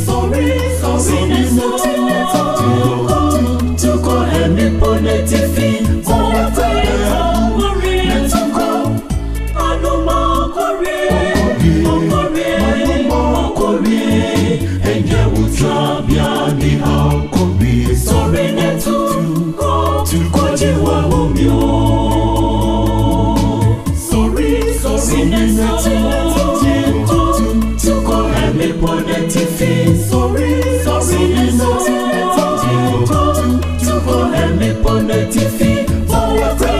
Sorry, sorry, sorry, sorry, Tuko emi poneti Sorry, sorry, ìtàwọ̀rí Tuko anumọ̀ kórè Okórè okórè Ẹ̀jẹ̀ wùtá bí a ní àkórè Sorry netu Tuko jíwá omi o Sorry, sorry netu Tuko emi poneti fi me Ẹ̀mí Pónítì fi owó tó.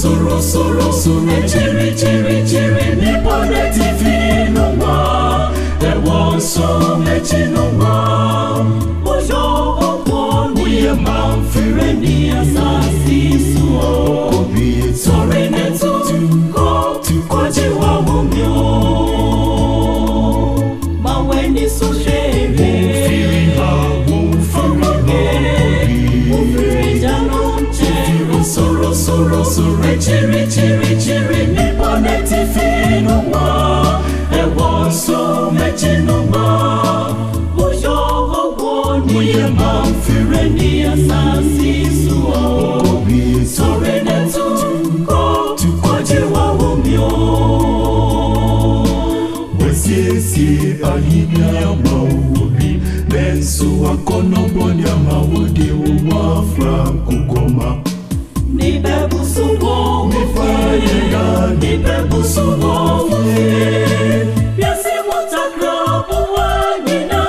sọ̀rọ̀ sọ̀rọ̀ sọ̀rọ̀ jèrè jèrè jèrè nípa rẹ̀ ti fi inú wá ẹ̀wọ̀n sọ méjì náà. nyinaa ma obi bɛnso akɔnɔ bɔne ama wode wo mu afra nkokɔma mebɛbuso wɔ wo fie mebɛbuso wɔ wo fie wiase mu takra bowa nyinaa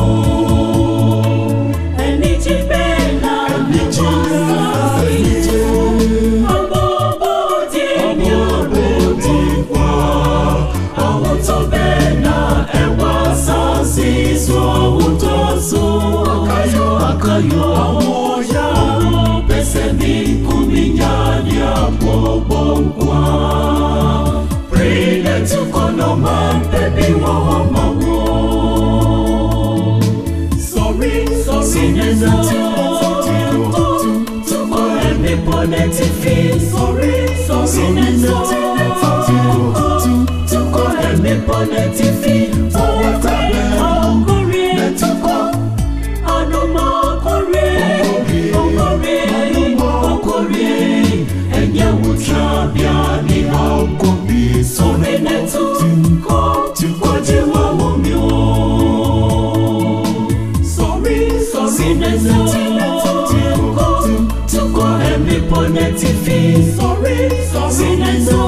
ayọ̀ ọya beseni kuminyanya bobongwa prile tukono mampebi wohomowo sori sineza tukọ ẹni bọlẹ ti fi sori sineza tukọ ẹni bọlẹ ti fi. ti sorry, sorry, and nínú.